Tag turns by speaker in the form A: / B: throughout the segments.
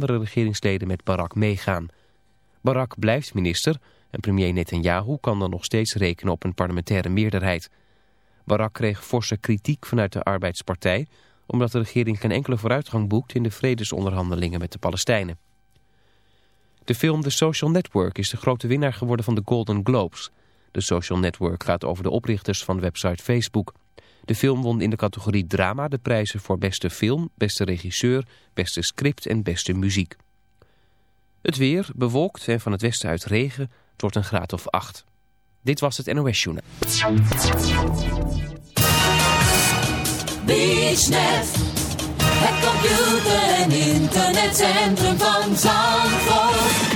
A: andere regeringsleden met Barak meegaan. Barak blijft minister en premier Netanyahu kan dan nog steeds rekenen op een parlementaire meerderheid. Barak kreeg forse kritiek vanuit de arbeidspartij... omdat de regering geen enkele vooruitgang boekt in de vredesonderhandelingen met de Palestijnen. De film The Social Network is de grote winnaar geworden van de Golden Globes. De Social Network gaat over de oprichters van website Facebook... De film won in de categorie drama de prijzen voor beste film, beste regisseur, beste script en beste muziek. Het weer bewolkt en van het westen uit regen tot een graad of 8. Dit was het NOS Journal.
B: Het computer- en internetcentrum van Zandvoort.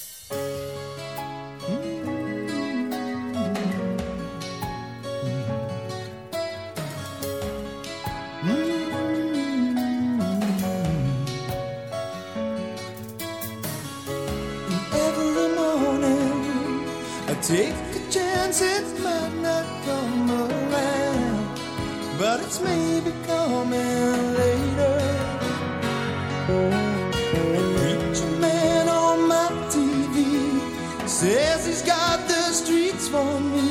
C: Take a chance it might not come around, but it's maybe coming later. Preacher man on my TV says he's got the streets for me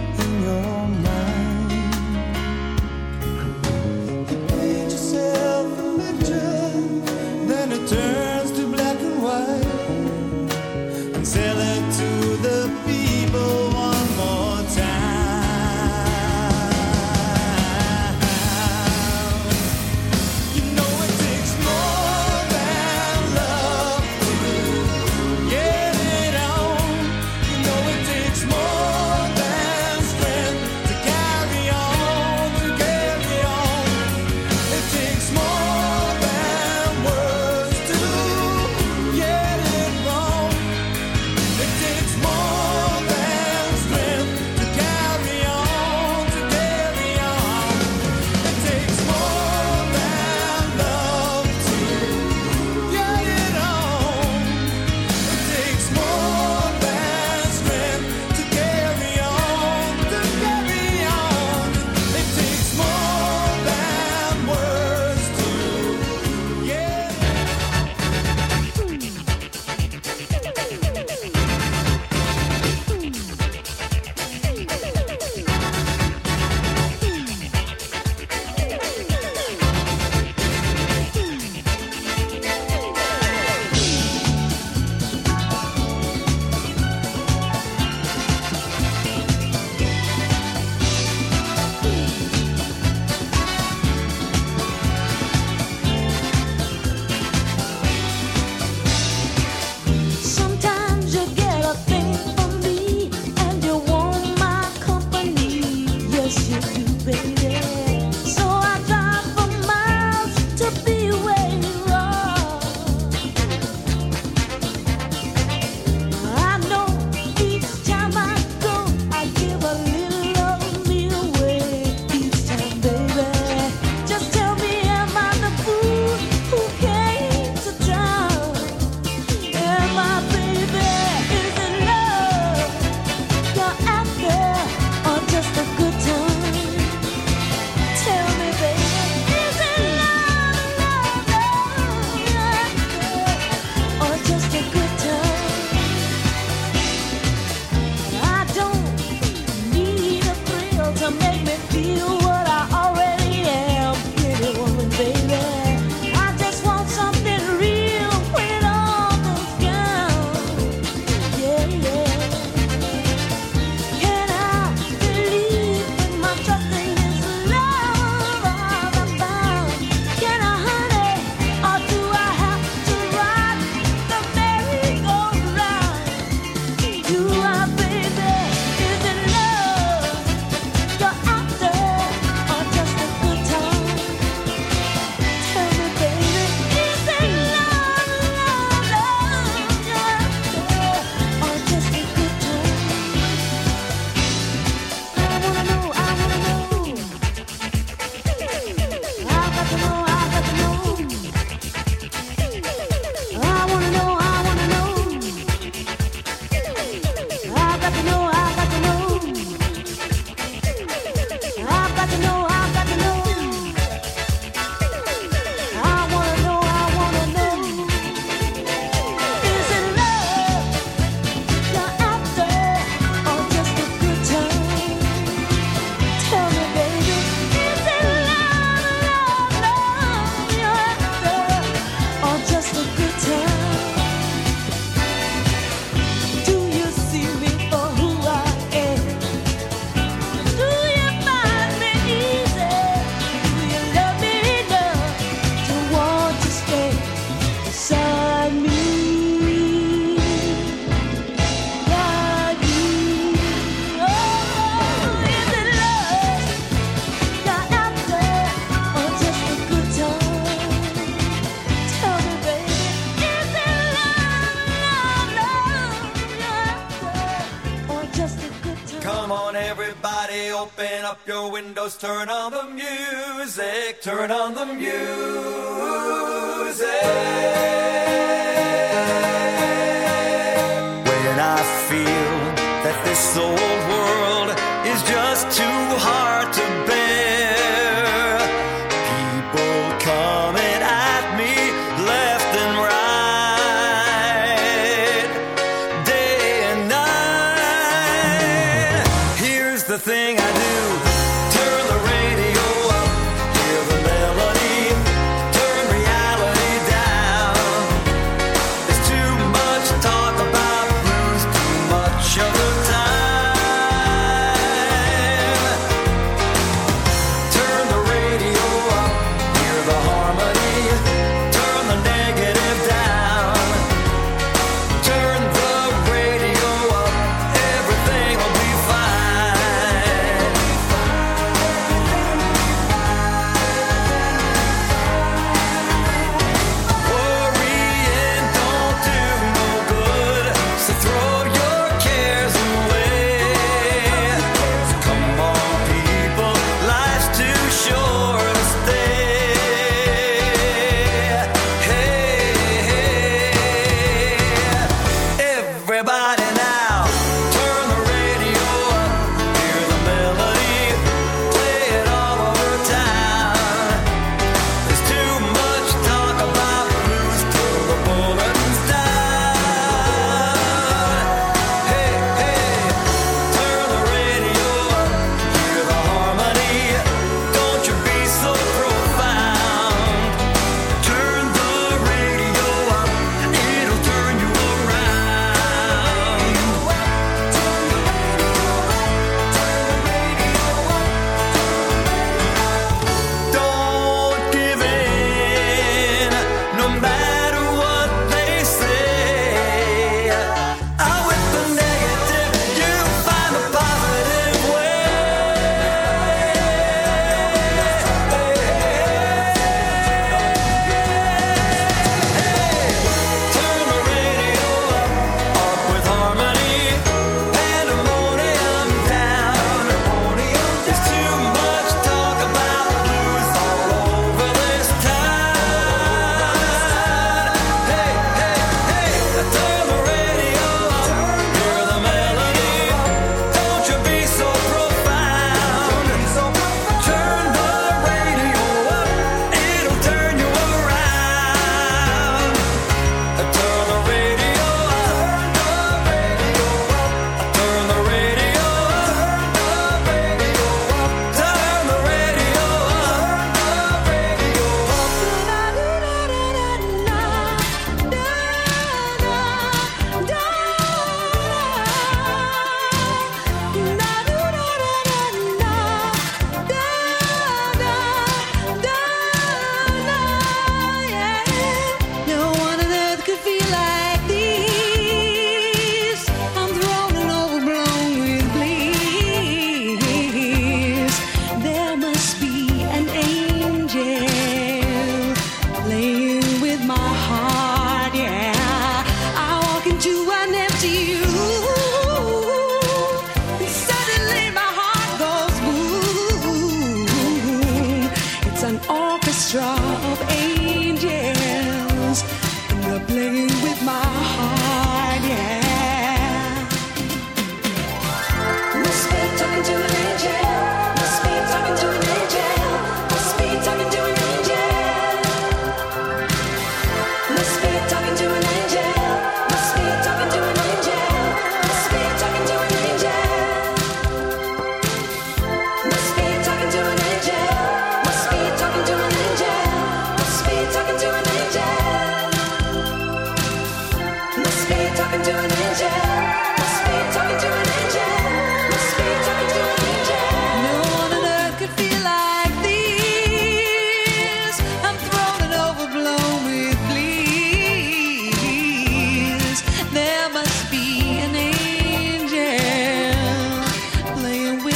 D: turn on the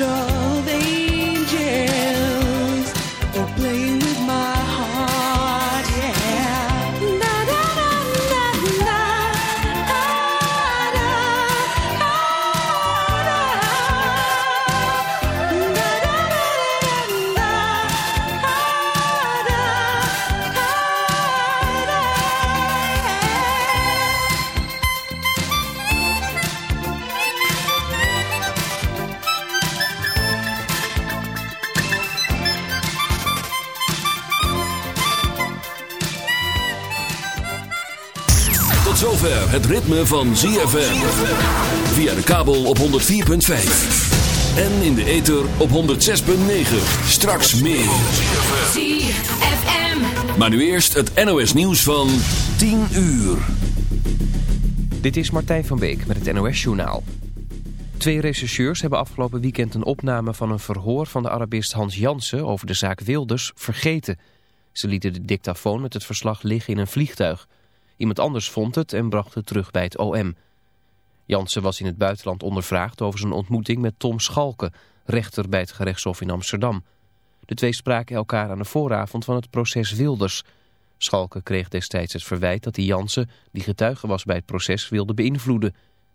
E: show. Ritme van ZFM. Via de kabel op 104.5. En in de ether op 106.9. Straks meer.
B: ZFM.
E: Maar nu eerst het NOS nieuws van 10 uur.
A: Dit is Martijn van Beek met het NOS-journaal. Twee rechercheurs hebben afgelopen weekend een opname van een verhoor van de Arabist Hans Jansen over de zaak Wilders vergeten. Ze lieten de dictafoon met het verslag liggen in een vliegtuig. Iemand anders vond het en bracht het terug bij het OM. Jansen was in het buitenland ondervraagd over zijn ontmoeting met Tom Schalke, rechter bij het gerechtshof in Amsterdam. De twee spraken elkaar aan de vooravond van het proces Wilders. Schalke kreeg destijds het verwijt dat hij Jansen, die getuige was bij het proces, wilde beïnvloeden.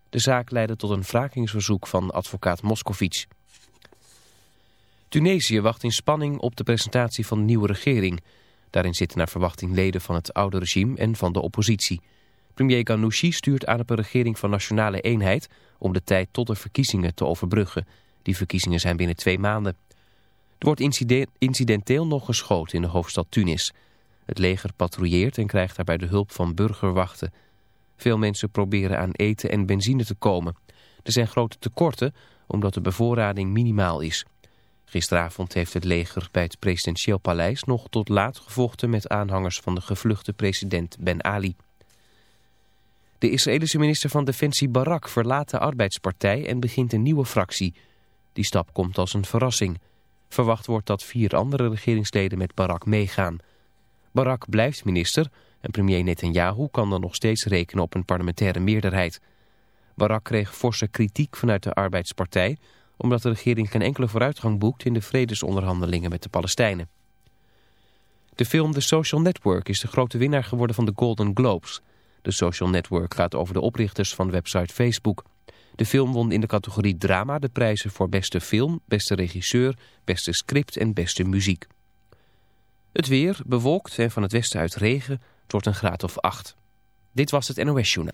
A: De zaak leidde tot een wrakingsverzoek van advocaat Moscovici. Tunesië wacht in spanning op de presentatie van de nieuwe regering. Daarin zitten naar verwachting leden van het oude regime en van de oppositie. Premier Ghanouchi stuurt aan op een regering van nationale eenheid... om de tijd tot de verkiezingen te overbruggen. Die verkiezingen zijn binnen twee maanden. Er wordt incide- incidenteel nog geschoten in de hoofdstad Tunis. Het leger patrouilleert en krijgt daarbij de hulp van burgerwachten. Veel mensen proberen aan eten en benzine te komen. Er zijn grote tekorten omdat de bevoorrading minimaal is. Gisteravond heeft het leger bij het presidentieel paleis nog tot laat gevochten met aanhangers van de gevluchte president Ben Ali. De Israëlische minister van Defensie Barak verlaat de arbeidspartij en begint een nieuwe fractie. Die stap komt als een verrassing. Verwacht wordt dat vier andere regeringsleden met Barak meegaan. Barak blijft minister en premier Netanyahu kan dan nog steeds rekenen op een parlementaire meerderheid. Barak kreeg forse kritiek vanuit de arbeidspartij omdat de regering geen enkele vooruitgang boekt in de vredesonderhandelingen met de Palestijnen. De film The Social Network is de grote winnaar geworden van de Golden Globes. De Social Network gaat over de oprichters van website Facebook. De film won in de categorie drama de prijzen voor beste film, beste regisseur, beste script en beste muziek. Het weer bewolkt en van het westen uit regen. Wordt een graad of 8. Dit was het NOS Journaal.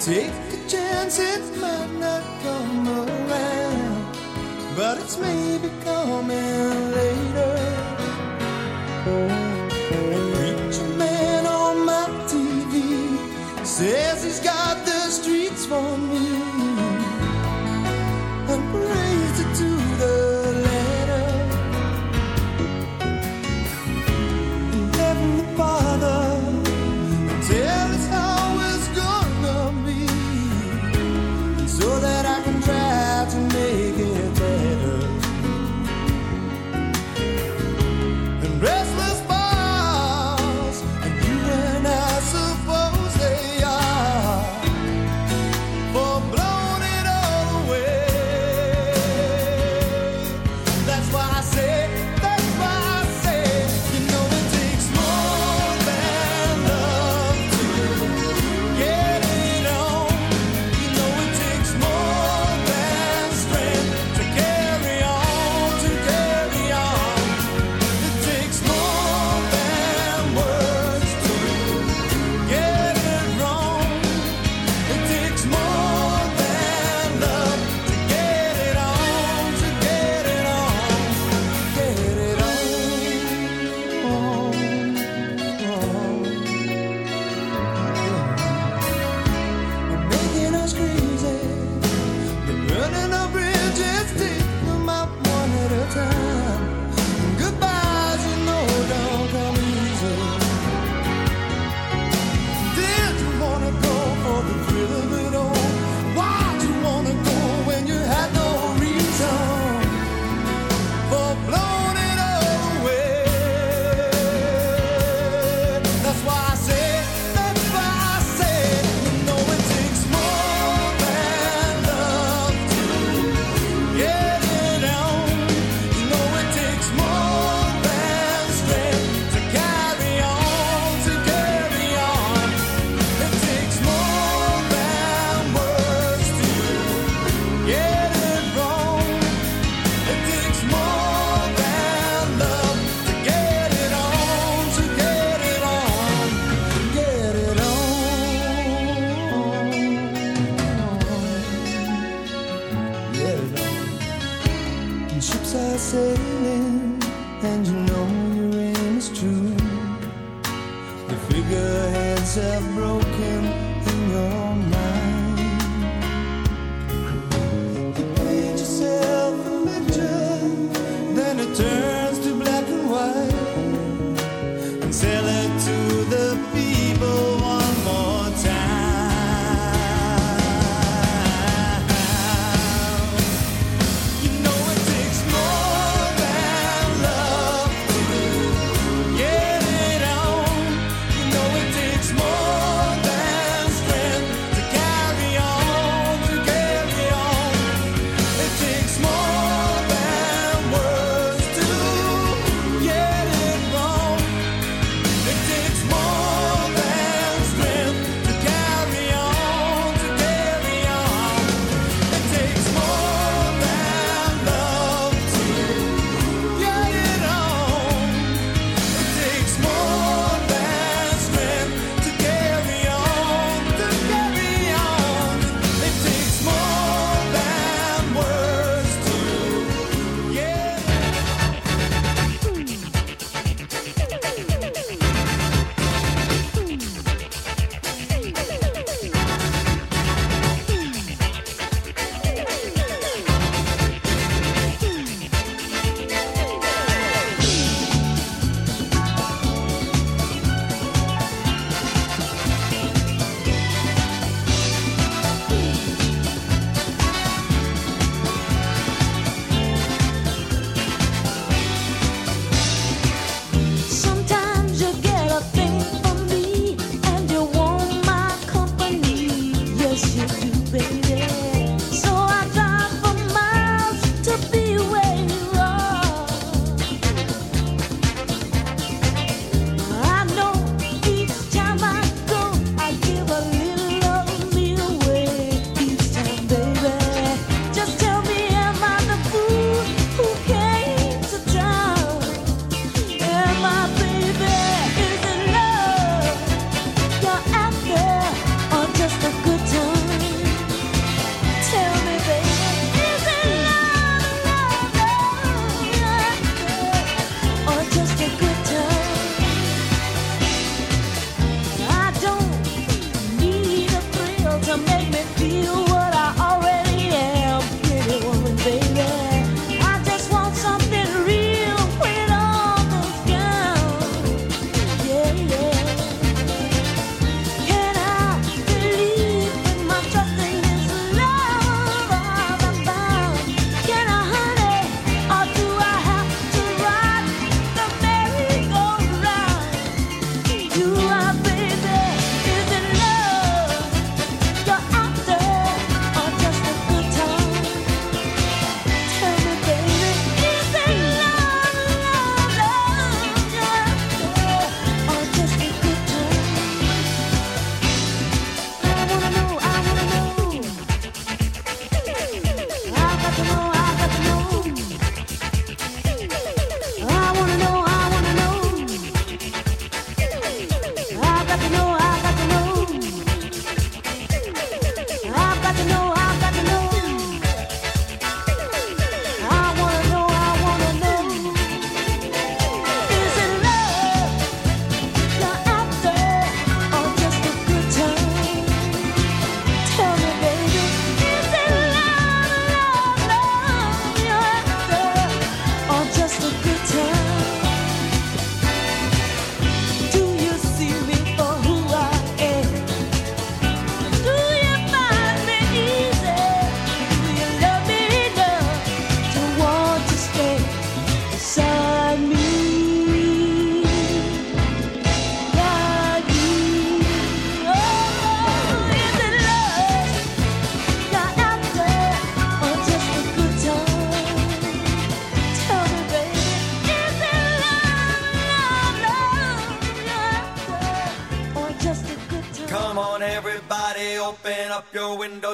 C: take a chance, it might not come around, but it's me
D: because.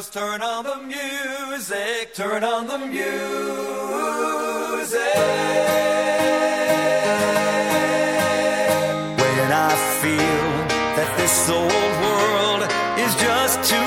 D: girls, turn on the music, turn on the music. When I feel that this old world is just too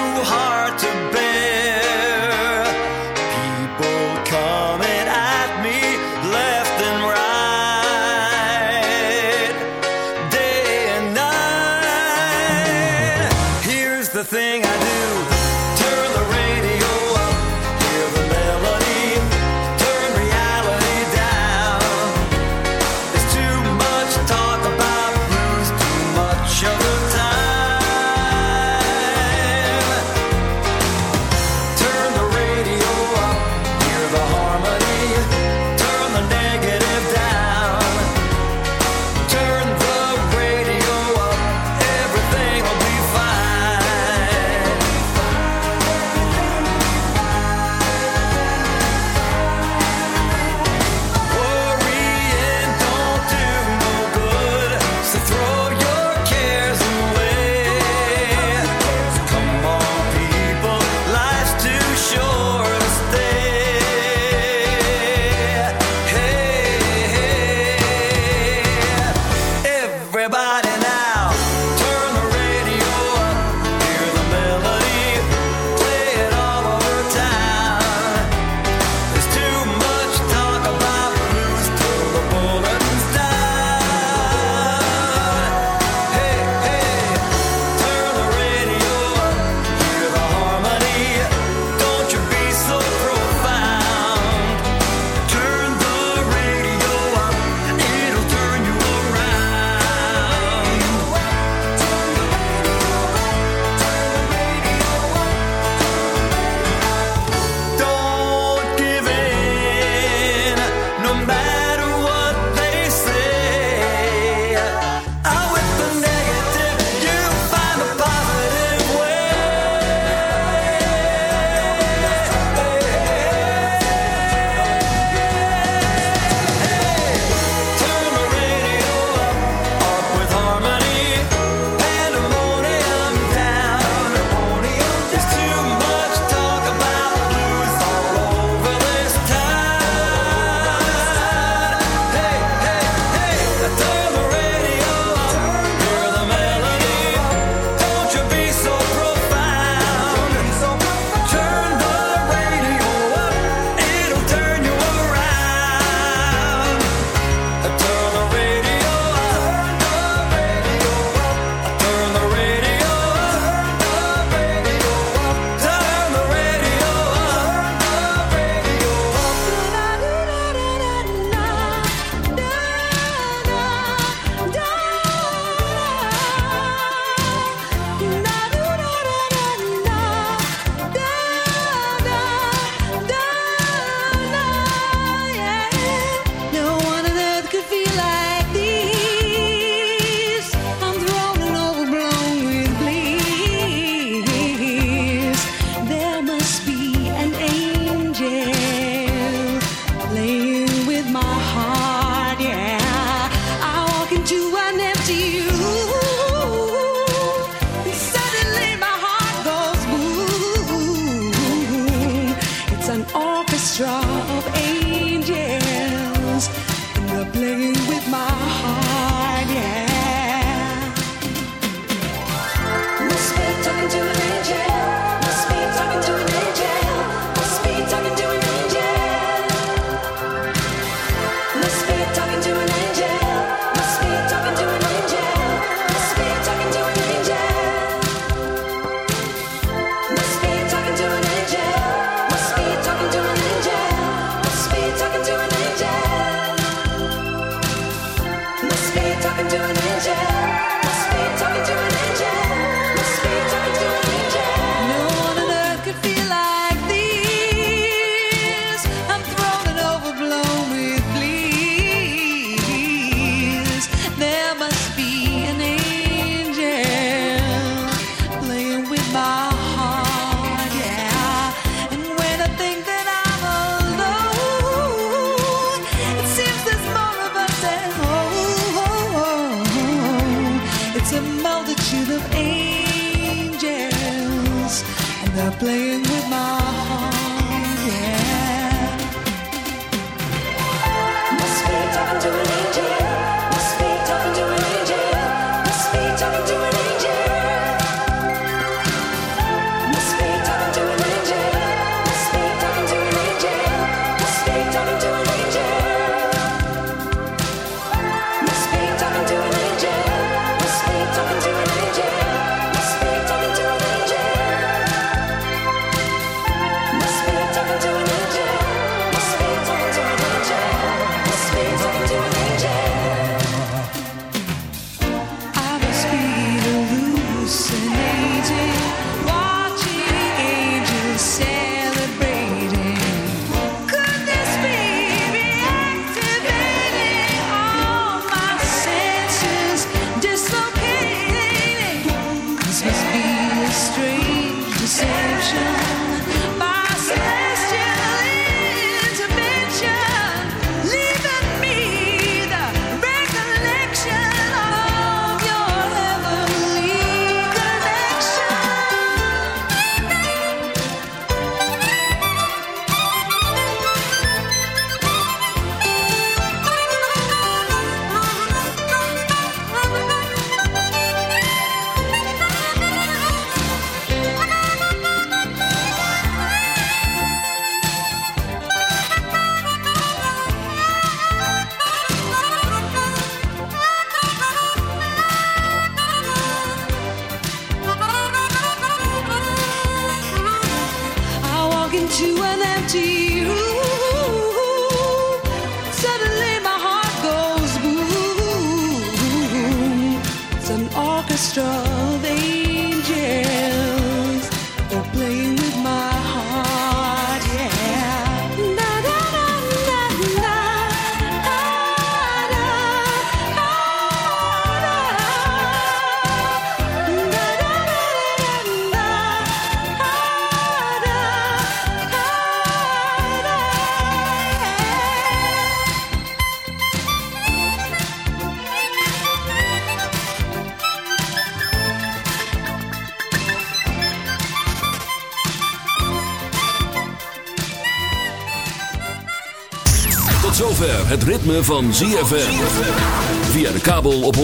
E: ritme van ZFM. Via de kabel op 104.5.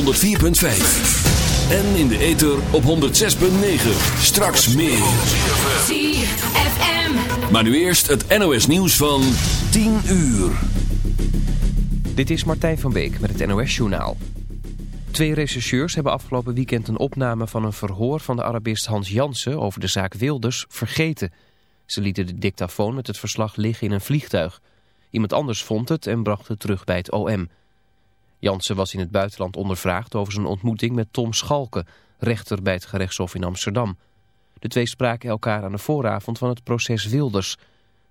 E: En in de ether op 106.9. Straks meer.
B: ZFM.
E: Maar nu eerst het NOS nieuws van 10 uur.
A: Dit is Martijn van Beek met het NOS-journaal. Twee rechercheurs hebben afgelopen weekend een opname van een verhoor van de Arabist Hans Jansen over de zaak Wilders vergeten. Ze lieten de dictafoon met het verslag liggen in een vliegtuig. Iemand anders vond het en bracht het terug bij het OM. Jansen was in het buitenland ondervraagd over zijn ontmoeting met Tom Schalke, rechter bij het gerechtshof in Amsterdam. De twee spraken elkaar aan de vooravond van het proces Wilders.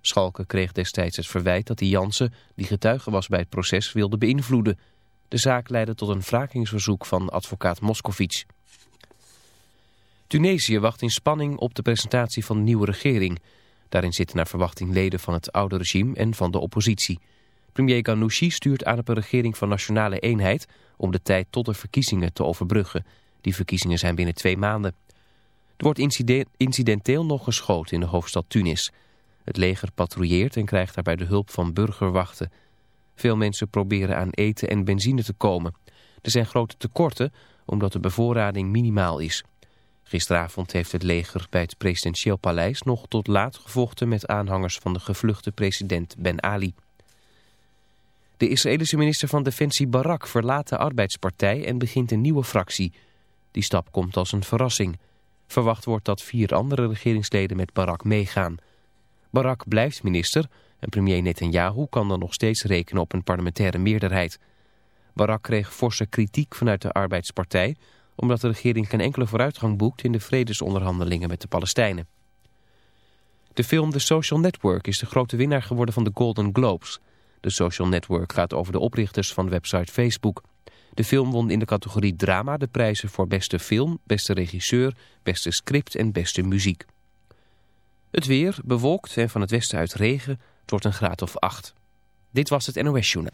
A: Schalke kreeg destijds het verwijt dat hij Jansen, die getuige was bij het proces, wilde beïnvloeden. De zaak leidde tot een wrakingsverzoek van advocaat Moscovici. Tunesië wacht in spanning op de presentatie van de nieuwe regering. Daarin zitten naar verwachting leden van het oude regime en van de oppositie. Premier Ghanouchi stuurt aan op een regering van nationale eenheid... om de tijd tot de verkiezingen te overbruggen. Die verkiezingen zijn binnen twee maanden. Er wordt incide- incidenteel nog geschoten in de hoofdstad Tunis. Het leger patrouilleert en krijgt daarbij de hulp van burgerwachten. Veel mensen proberen aan eten en benzine te komen. Er zijn grote tekorten omdat de bevoorrading minimaal is. Gisteravond heeft het leger bij het presidentieel paleis nog tot laat gevochten met aanhangers van de gevluchte president Ben Ali. De Israëlische minister van Defensie Barak verlaat de arbeidspartij en begint een nieuwe fractie. Die stap komt als een verrassing. Verwacht wordt dat vier andere regeringsleden met Barak meegaan. Barak blijft minister en premier Netanyahu kan dan nog steeds rekenen op een parlementaire meerderheid. Barak kreeg forse kritiek vanuit de arbeidspartij omdat de regering geen enkele vooruitgang boekt in de vredesonderhandelingen met de Palestijnen. De film The Social Network is de grote winnaar geworden van de Golden Globes. De Social Network gaat over de oprichters van website Facebook. De film won in de categorie drama de prijzen voor beste film, beste regisseur, beste script en beste muziek. Het weer, bewolkt en van het westen uit regen, wordt een graad of acht. Dit was het NOS Journaal.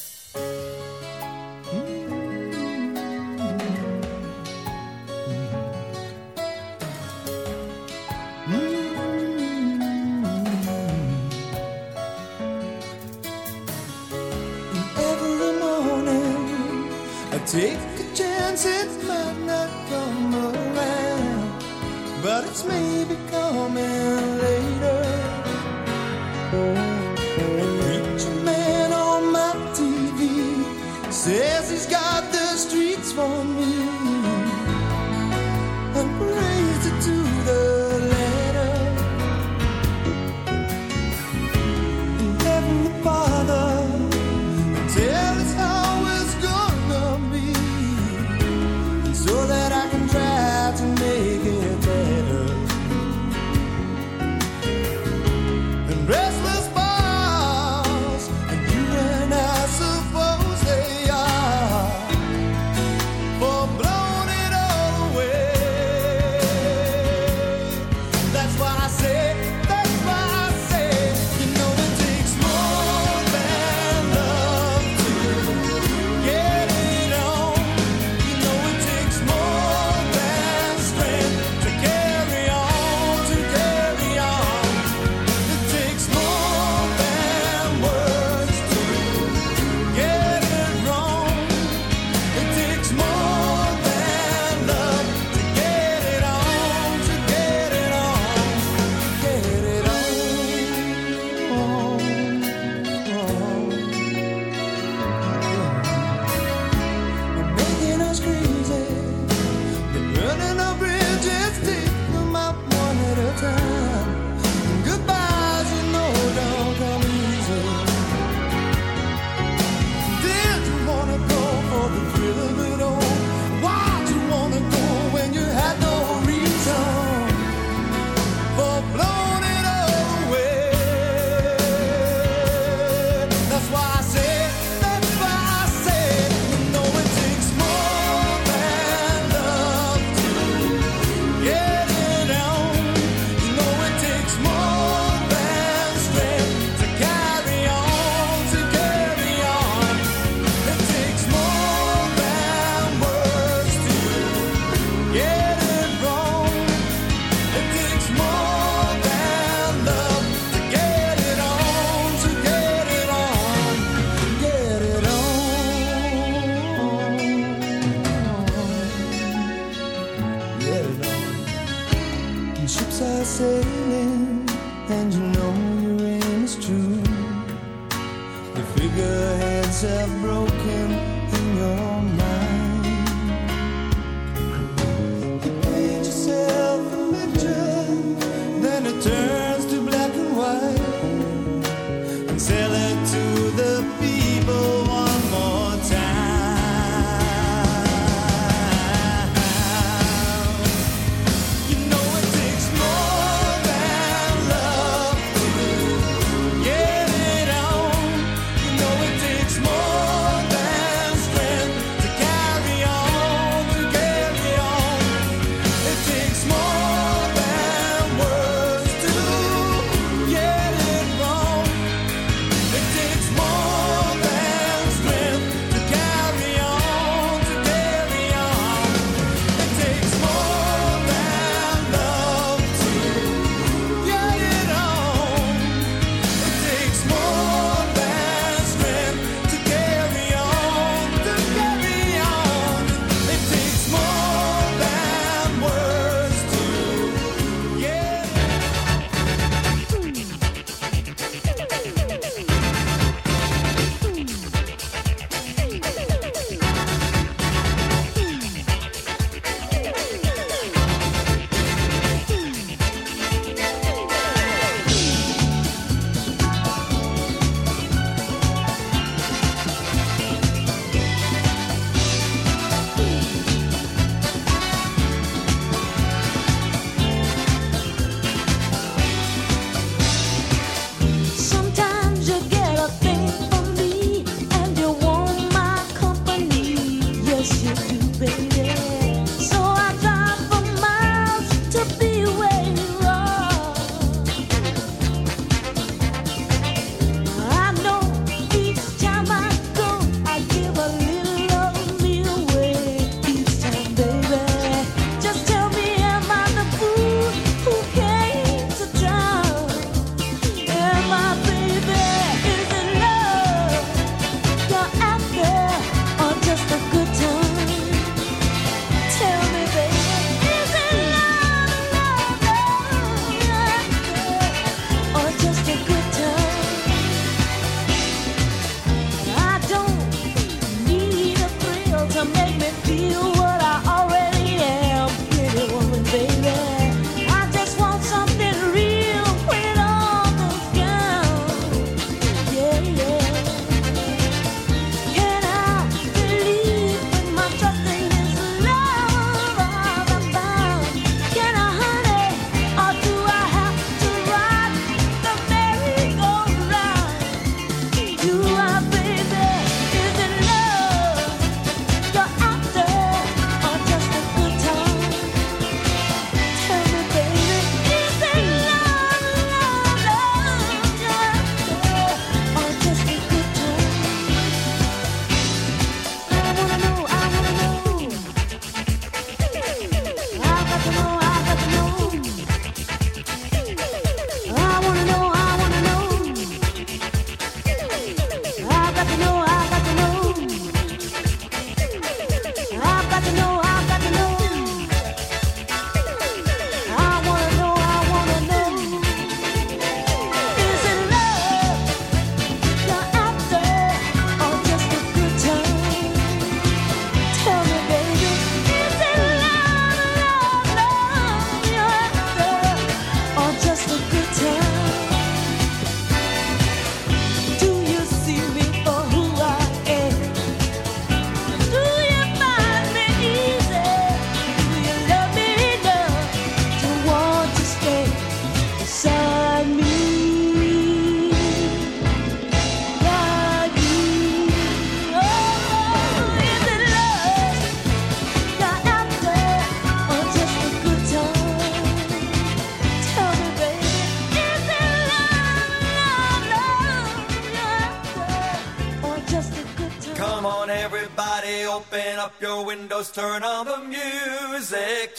C: Take a chance it might not come around, but it's maybe coming later. Preacher man on my TV says he's got the streets for me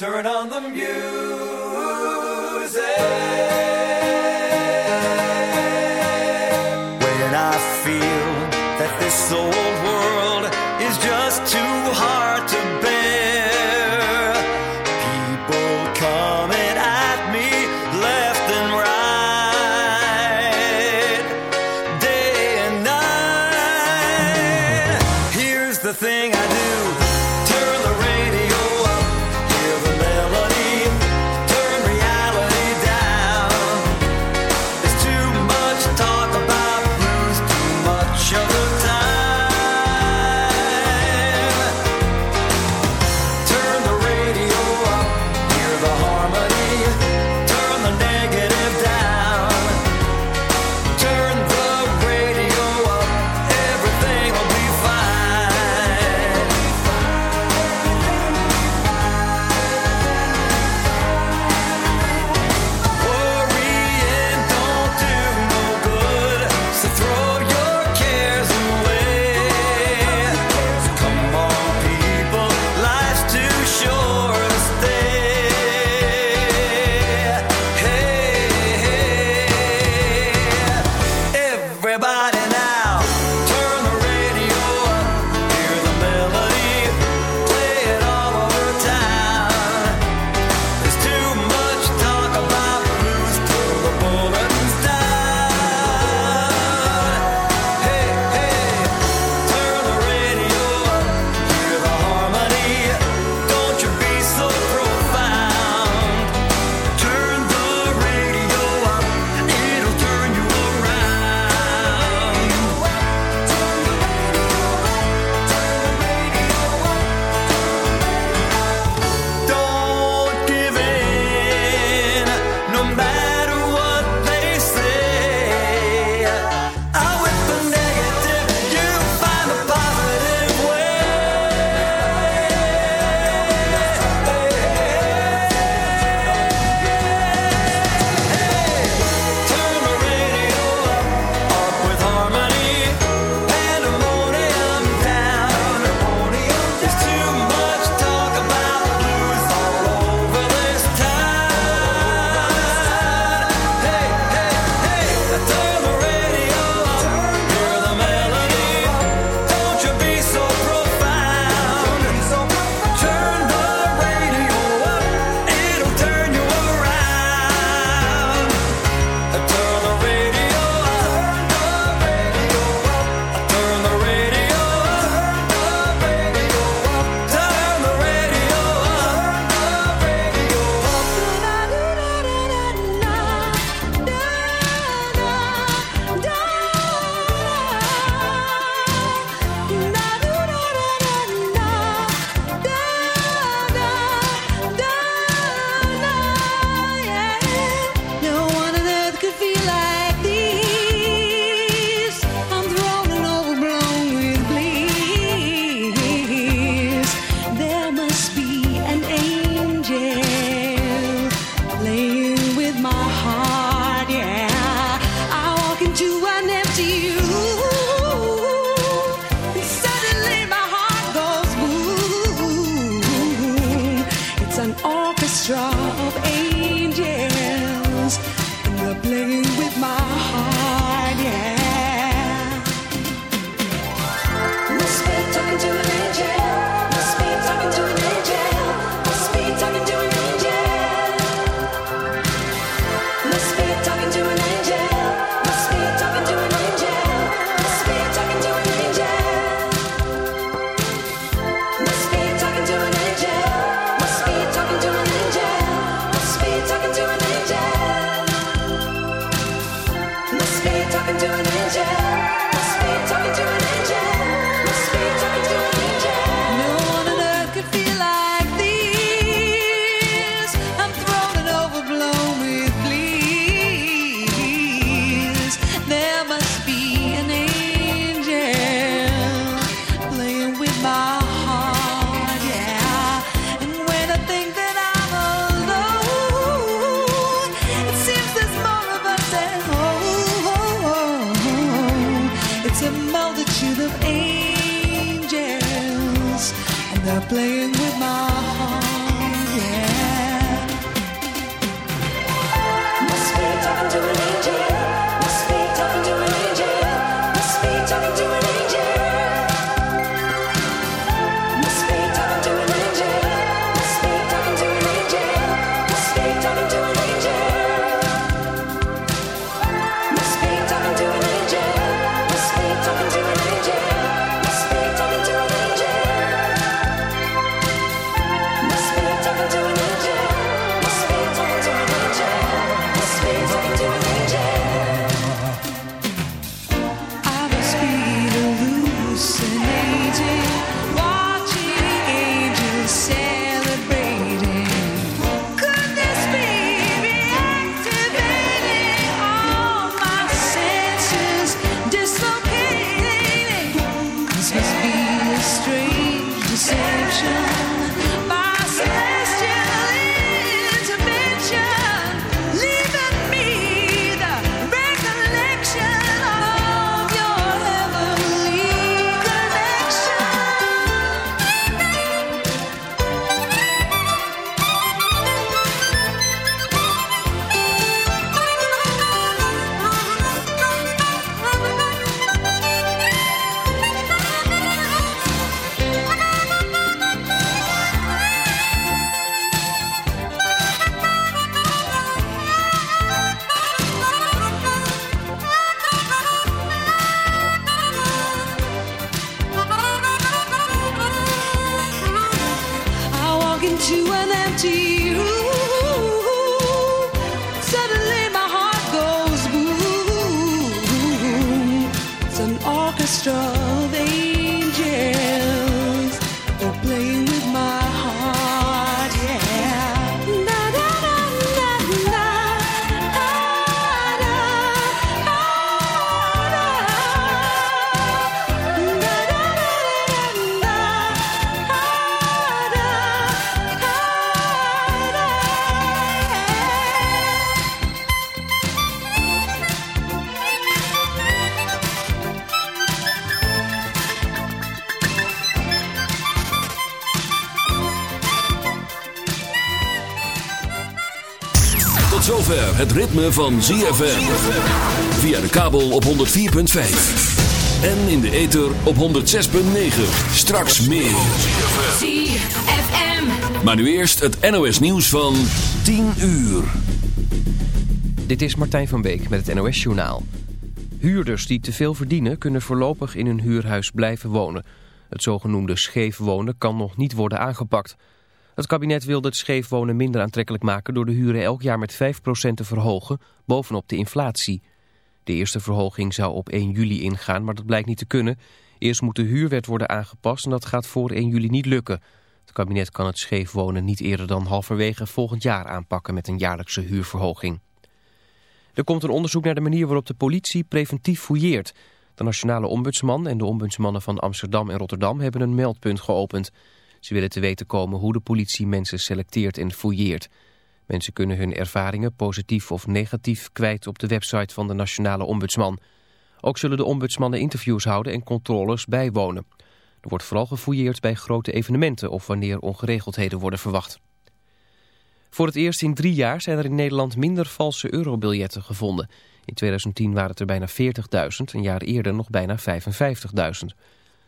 D: turn on the music.
E: Het ritme van ZFM. Via de kabel op 104.5. En in de ether op 106.9. Straks meer.
B: ZFM.
E: Maar nu eerst het NOS nieuws van 10 uur.
A: Dit is Martijn van Beek met het NOS Journaal. Huurders die te veel verdienen kunnen voorlopig in hun huurhuis blijven wonen. Het zogenoemde scheef wonen kan nog niet worden aangepakt. Het kabinet wil het scheef wonen minder aantrekkelijk maken... door de huren elk jaar met 5% te verhogen, bovenop de inflatie. De eerste verhoging zou op 1 juli ingaan, maar dat blijkt niet te kunnen. Eerst moet de huurwet worden aangepast en dat gaat voor 1 juli niet lukken. Het kabinet kan het scheef wonen niet eerder dan halverwege volgend jaar aanpakken... met een jaarlijkse huurverhoging. Er komt een onderzoek naar de manier waarop de politie preventief fouilleert. De nationale ombudsman en de ombudsmannen van Amsterdam en Rotterdam hebben een meldpunt geopend. Ze willen te weten komen hoe de politie mensen selecteert en fouilleert. Mensen kunnen hun ervaringen, positief of negatief, kwijt op de website van de nationale ombudsman. Ook zullen de ombudsmannen interviews houden en controles bijwonen. Er wordt vooral gefouilleerd bij grote evenementen of wanneer ongeregeldheden worden verwacht. Voor het eerst in drie jaar zijn er in Nederland minder valse eurobiljetten gevonden. In 2010 waren het er bijna 40.000, een jaar eerder nog bijna 55.000.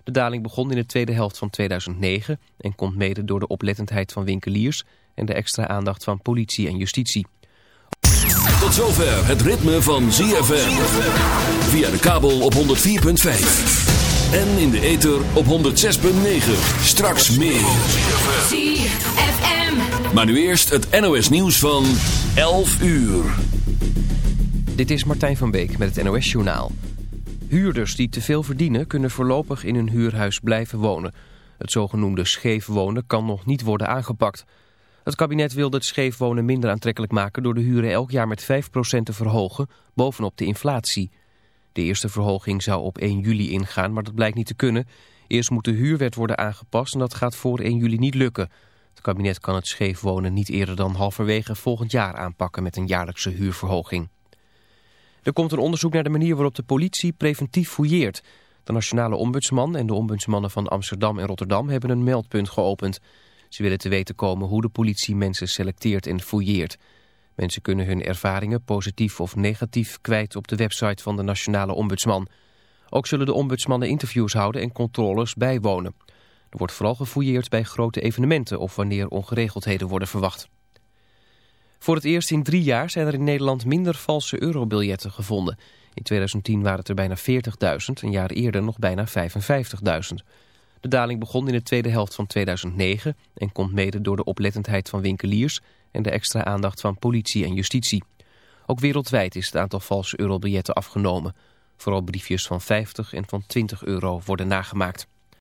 A: De daling begon in de tweede helft van 2009 en komt mede door de oplettendheid van winkeliers en de extra aandacht van politie en justitie.
E: Tot zover het ritme van ZFM. Via de kabel op 104.5. En in de ether op 106.9. Straks meer.
B: ZFM.
E: Maar nu eerst het NOS nieuws van 11 uur.
A: Dit is Martijn van Beek met het NOS Journaal. Huurders die te veel verdienen kunnen voorlopig in hun huurhuis blijven wonen. Het zogenoemde scheef wonen kan nog niet worden aangepakt. Het kabinet wil het scheef wonen minder aantrekkelijk maken... door de huren elk jaar met 5% te verhogen, bovenop de inflatie. De eerste verhoging zou op 1 juli ingaan, maar dat blijkt niet te kunnen. Eerst moet de huurwet worden aangepast en dat gaat voor 1 juli niet lukken. Het kabinet kan het scheef wonen niet eerder dan halverwege volgend jaar aanpakken... met een jaarlijkse huurverhoging. Er komt een onderzoek naar de manier waarop de politie preventief fouilleert. De nationale ombudsman en de ombudsmannen van Amsterdam en Rotterdam hebben een meldpunt geopend. Ze willen te weten komen hoe de politie mensen selecteert en fouilleert. Mensen kunnen hun ervaringen positief of negatief kwijt op de website van de nationale ombudsman. Ook zullen de ombudsmannen interviews houden en controles bijwonen. Er wordt vooral gefouilleerd bij grote evenementen of wanneer ongeregeldheden worden verwacht. Voor het eerst in drie jaar zijn er in Nederland minder valse eurobiljetten gevonden. In 2010 waren het er bijna 40.000, een jaar eerder nog bijna 55.000. De daling begon in de tweede helft van 2009 en komt mede door de oplettendheid van winkeliers en de extra aandacht van politie en justitie. Ook wereldwijd is het aantal valse eurobiljetten afgenomen. Vooral briefjes van 50 en van 20 euro worden nagemaakt.